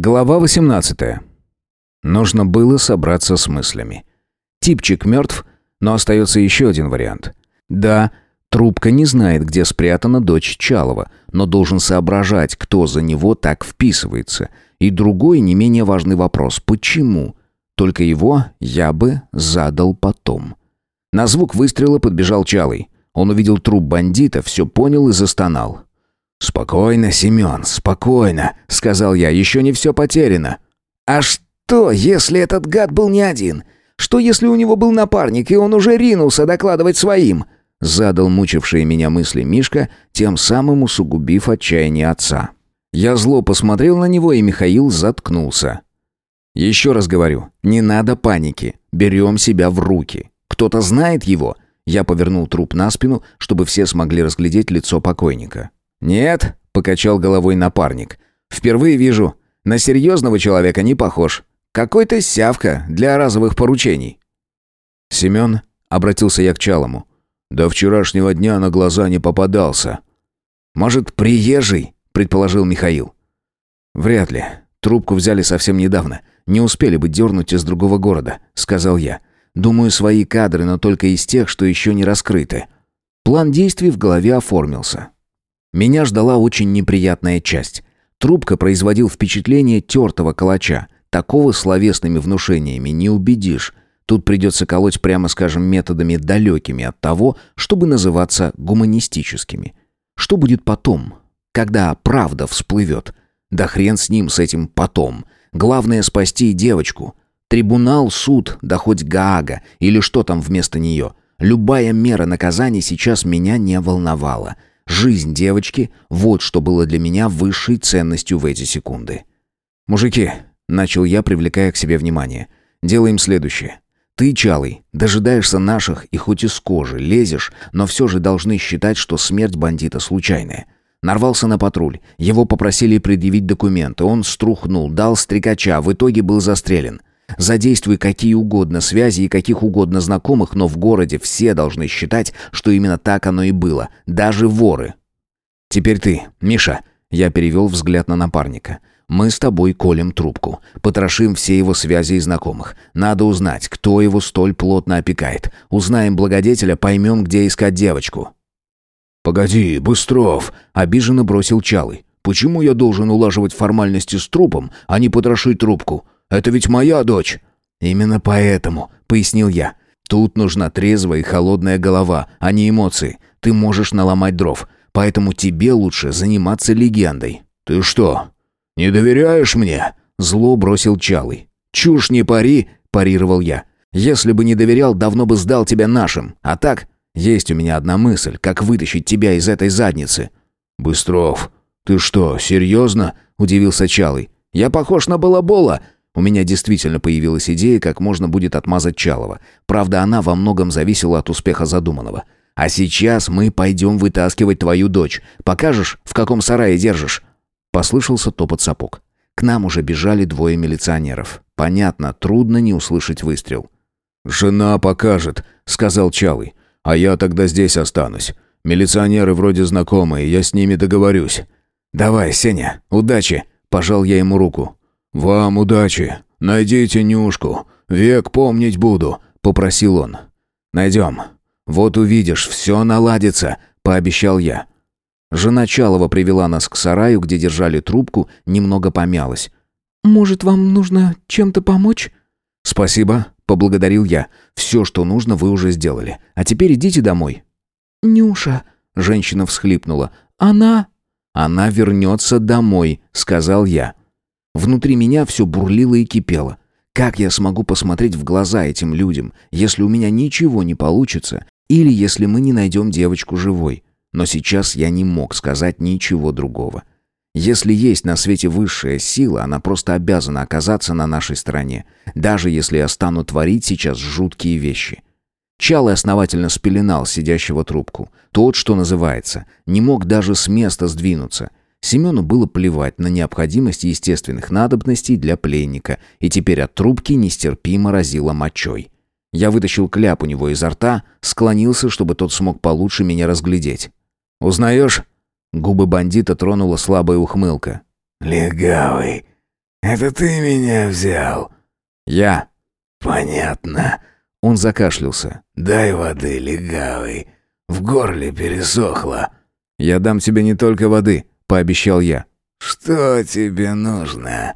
Глава 18. Нужно было собраться с мыслями. Типчик мертв, но остается еще один вариант. Да, трубка не знает, где спрятана дочь Чалова, но должен соображать, кто за него так вписывается. И другой, не менее важный вопрос – почему? Только его я бы задал потом. На звук выстрела подбежал Чалый. Он увидел труп бандита, все понял и застонал. «Спокойно, Семен, спокойно», — сказал я, — «еще не все потеряно». «А что, если этот гад был не один? Что, если у него был напарник, и он уже ринулся докладывать своим?» Задал мучившие меня мысли Мишка, тем самым усугубив отчаяние отца. Я зло посмотрел на него, и Михаил заткнулся. «Еще раз говорю, не надо паники. Берем себя в руки. Кто-то знает его?» Я повернул труп на спину, чтобы все смогли разглядеть лицо покойника. «Нет», — покачал головой напарник. «Впервые вижу. На серьезного человека не похож. Какой-то сявка для разовых поручений». «Семен», — обратился я к Чалому, — «до вчерашнего дня на глаза не попадался». «Может, приезжий?» — предположил Михаил. «Вряд ли. Трубку взяли совсем недавно. Не успели бы дернуть из другого города», — сказал я. «Думаю, свои кадры, но только из тех, что еще не раскрыты». План действий в голове оформился. Меня ждала очень неприятная часть. Трубка производил впечатление тертого калача. Такого словесными внушениями не убедишь. Тут придется колоть, прямо скажем, методами далекими от того, чтобы называться гуманистическими. Что будет потом, когда правда всплывет? Да хрен с ним, с этим потом. Главное спасти девочку. Трибунал, суд, да хоть Гаага, или что там вместо нее. Любая мера наказания сейчас меня не волновала. Жизнь девочки – вот что было для меня высшей ценностью в эти секунды. «Мужики», – начал я, привлекая к себе внимание, – «делаем следующее. Ты, Чалый, дожидаешься наших и хоть из кожи лезешь, но все же должны считать, что смерть бандита случайная». Нарвался на патруль. Его попросили предъявить документы. Он струхнул, дал стрекача, в итоге был застрелен. Задействуй какие угодно связи и каких угодно знакомых, но в городе все должны считать, что именно так оно и было, даже воры. Теперь ты, Миша, я перевел взгляд на напарника. Мы с тобой колем трубку, потрошим все его связи и знакомых. Надо узнать, кто его столь плотно опекает. Узнаем благодетеля, поймем, где искать девочку. «Погоди, Быстров!» — обиженно бросил Чалый. «Почему я должен улаживать формальности с трупом, а не потрошить трубку? Это ведь моя дочь!» «Именно поэтому», — пояснил я. «Тут нужна трезвая и холодная голова, а не эмоции. Ты можешь наломать дров, поэтому тебе лучше заниматься легендой». «Ты что, не доверяешь мне?» Зло бросил Чалый. «Чушь не пари», — парировал я. «Если бы не доверял, давно бы сдал тебя нашим. А так, есть у меня одна мысль, как вытащить тебя из этой задницы». «Быстров, ты что, серьезно?» — удивился Чалый. «Я похож на балабола», у меня действительно появилась идея, как можно будет отмазать Чалова. Правда, она во многом зависела от успеха задуманного. А сейчас мы пойдем вытаскивать твою дочь. Покажешь, в каком сарае держишь?» Послышался топот сапог. К нам уже бежали двое милиционеров. Понятно, трудно не услышать выстрел. «Жена покажет», — сказал Чалый. «А я тогда здесь останусь. Милиционеры вроде знакомые, я с ними договорюсь». «Давай, Сеня, удачи!» — пожал я ему руку. «Вам удачи. Найдите Нюшку. Век помнить буду», — попросил он. «Найдем. Вот увидишь, все наладится», — пообещал я. Жена Чалова привела нас к сараю, где держали трубку, немного помялась. «Может, вам нужно чем-то помочь?» «Спасибо», — поблагодарил я. «Все, что нужно, вы уже сделали. А теперь идите домой». «Нюша», — женщина всхлипнула, — «она...» «Она вернется домой», — сказал я. Внутри меня все бурлило и кипело. Как я смогу посмотреть в глаза этим людям, если у меня ничего не получится, или если мы не найдем девочку живой? Но сейчас я не мог сказать ничего другого. Если есть на свете высшая сила, она просто обязана оказаться на нашей стороне, даже если я стану творить сейчас жуткие вещи. Чалый основательно спеленал сидящего трубку. Тот, что называется, не мог даже с места сдвинуться. Семену было плевать на необходимость естественных надобностей для пленника, и теперь от трубки нестерпимо разило мочой. Я вытащил кляп у него изо рта, склонился, чтобы тот смог получше меня разглядеть. «Узнаешь?» Губы бандита тронула слабая ухмылка. «Легавый. это ты меня взял?» «Я». «Понятно». Он закашлялся. «Дай воды, легавый. В горле пересохло». «Я дам тебе не только воды», — пообещал я. «Что тебе нужно?»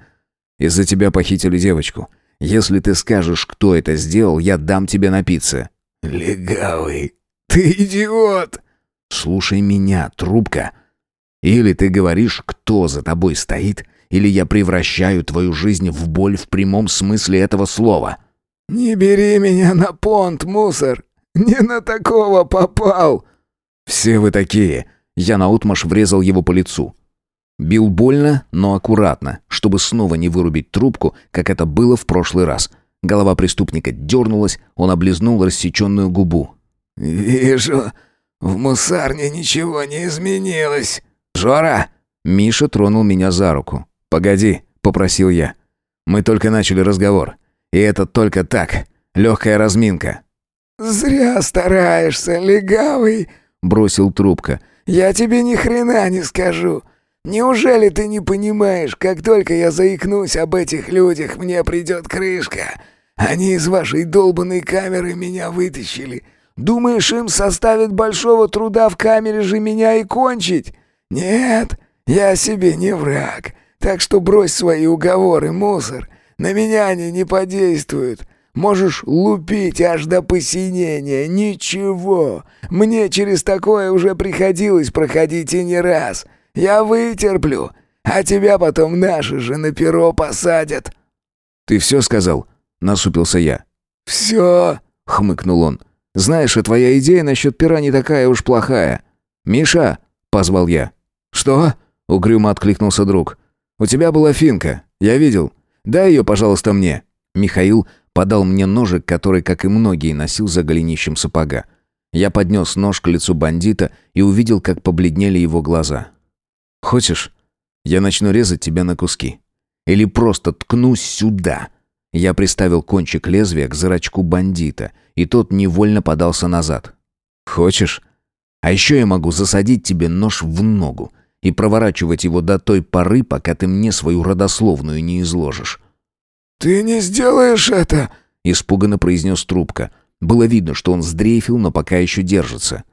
«Из-за тебя похитили девочку. Если ты скажешь, кто это сделал, я дам тебе напиться». «Легавый, ты идиот!» «Слушай меня, трубка. Или ты говоришь, кто за тобой стоит, или я превращаю твою жизнь в боль в прямом смысле этого слова». «Не бери меня на понт, мусор! Не на такого попал!» «Все вы такие!» Я наотмашь врезал его по лицу. Бил больно, но аккуратно, чтобы снова не вырубить трубку, как это было в прошлый раз. Голова преступника дернулась, он облизнул рассеченную губу. «Вижу, в мусарне ничего не изменилось». «Жора!» Миша тронул меня за руку. «Погоди», — попросил я. «Мы только начали разговор. И это только так, легкая разминка». «Зря стараешься, легавый», — бросил трубка. «Я тебе ни хрена не скажу. Неужели ты не понимаешь, как только я заикнусь об этих людях, мне придет крышка? Они из вашей долбанной камеры меня вытащили. Думаешь, им составит большого труда в камере же меня и кончить? Нет, я себе не враг. Так что брось свои уговоры, мусор. На меня они не подействуют. Можешь лупить аж до посинения. Ничего. Мне через такое уже приходилось проходить и не раз. Я вытерплю. А тебя потом наши же на перо посадят». «Ты все сказал?» — насупился я. «Все», — хмыкнул он. «Знаешь, а твоя идея насчет пера не такая уж плохая. Миша!» — позвал я. «Что?» — угрюмо откликнулся друг. «У тебя была финка. Я видел. Дай ее, пожалуйста, мне». Михаил подал мне ножик, который, как и многие, носил за голенищем сапога. Я поднес нож к лицу бандита и увидел, как побледнели его глаза. «Хочешь, я начну резать тебя на куски? Или просто ткнусь сюда?» Я приставил кончик лезвия к зрачку бандита, и тот невольно подался назад. «Хочешь? А еще я могу засадить тебе нож в ногу и проворачивать его до той поры, пока ты мне свою родословную не изложишь. «Ты не сделаешь это!» — испуганно произнес трубка. Было видно, что он сдрейфил, но пока еще держится.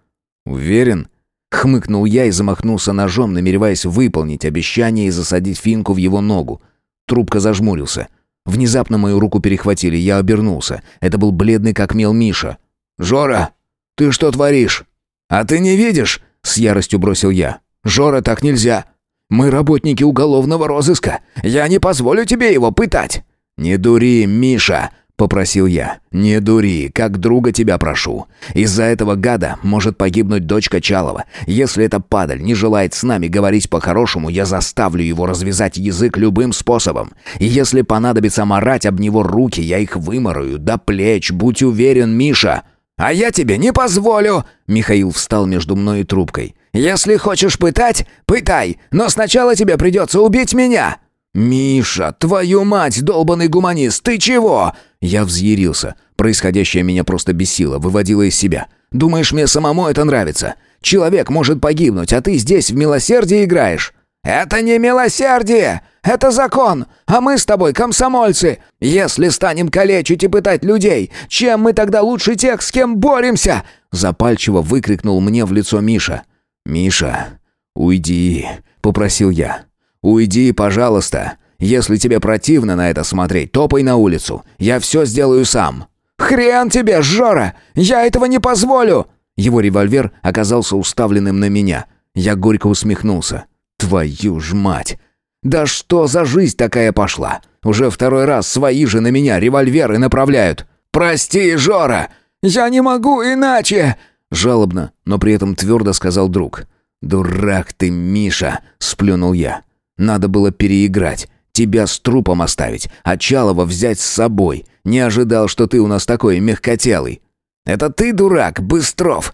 «Уверен?» — хмыкнул я и замахнулся ножом, намереваясь выполнить обещание и засадить финку в его ногу. Трубка зажмурился. Внезапно мою руку перехватили, я обернулся. Это был бледный как мел Миша. «Жора, ты что творишь?» «А ты не видишь?» — с яростью бросил я. «Жора, так нельзя. Мы работники уголовного розыска. Я не позволю тебе его пытать». «Не дури, Миша!» — попросил я. «Не дури, как друга тебя прошу. Из-за этого гада может погибнуть дочка Чалова. Если эта падаль не желает с нами говорить по-хорошему, я заставлю его развязать язык любым способом. И если понадобится морать об него руки, я их вымораю до плеч, будь уверен, Миша!» «А я тебе не позволю!» Михаил встал между мной и трубкой. «Если хочешь пытать, пытай, но сначала тебе придется убить меня!» «Миша, твою мать, долбанный гуманист, ты чего?» Я взъярился. Происходящее меня просто бесило, выводило из себя. «Думаешь, мне самому это нравится? Человек может погибнуть, а ты здесь в милосердие играешь?» «Это не милосердие! Это закон! А мы с тобой комсомольцы! Если станем калечить и пытать людей, чем мы тогда лучше тех, с кем боремся?» Запальчиво выкрикнул мне в лицо Миша. «Миша, уйди», — попросил я. «Уйди, пожалуйста. Если тебе противно на это смотреть, топай на улицу. Я все сделаю сам». «Хрен тебе, Жора! Я этого не позволю!» Его револьвер оказался уставленным на меня. Я горько усмехнулся. «Твою ж мать! Да что за жизнь такая пошла? Уже второй раз свои же на меня револьверы направляют. Прости, Жора! Я не могу иначе!» Жалобно, но при этом твердо сказал друг. «Дурак ты, Миша!» — сплюнул я. Надо было переиграть. Тебя с трупом оставить, а Чалова взять с собой. Не ожидал, что ты у нас такой мягкотелый. Это ты дурак, Быстров.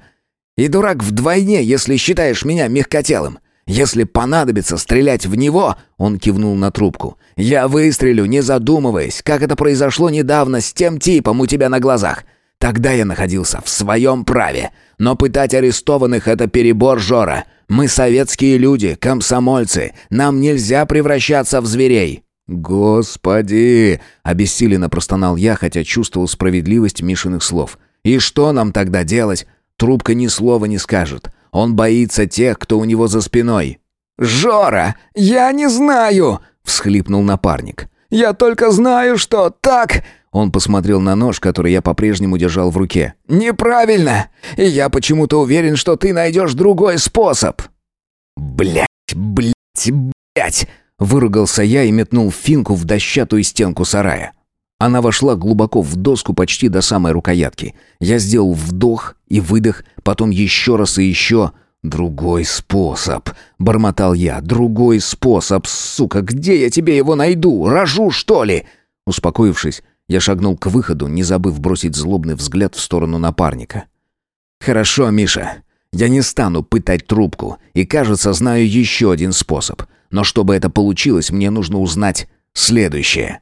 И дурак вдвойне, если считаешь меня мягкотелым. Если понадобится стрелять в него, он кивнул на трубку. Я выстрелю, не задумываясь, как это произошло недавно с тем типом у тебя на глазах. Тогда я находился в своем праве. Но пытать арестованных — это перебор, Жора. Мы советские люди, комсомольцы. Нам нельзя превращаться в зверей». «Господи!» — обессиленно простонал я, хотя чувствовал справедливость Мишиных слов. «И что нам тогда делать? Трубка ни слова не скажет. Он боится тех, кто у него за спиной». «Жора, я не знаю!» — всхлипнул напарник. «Я только знаю, что так...» Он посмотрел на нож, который я по-прежнему держал в руке. «Неправильно! Я почему-то уверен, что ты найдешь другой способ!» «Блядь, блядь, блядь!» Выругался я и метнул финку в дощатую стенку сарая. Она вошла глубоко в доску почти до самой рукоятки. Я сделал вдох и выдох, потом еще раз и еще... «Другой способ», — бормотал я. «Другой способ, сука! Где я тебе его найду? Рожу, что ли?» Успокоившись, я шагнул к выходу, не забыв бросить злобный взгляд в сторону напарника. «Хорошо, Миша. Я не стану пытать трубку, и, кажется, знаю еще один способ. Но чтобы это получилось, мне нужно узнать следующее».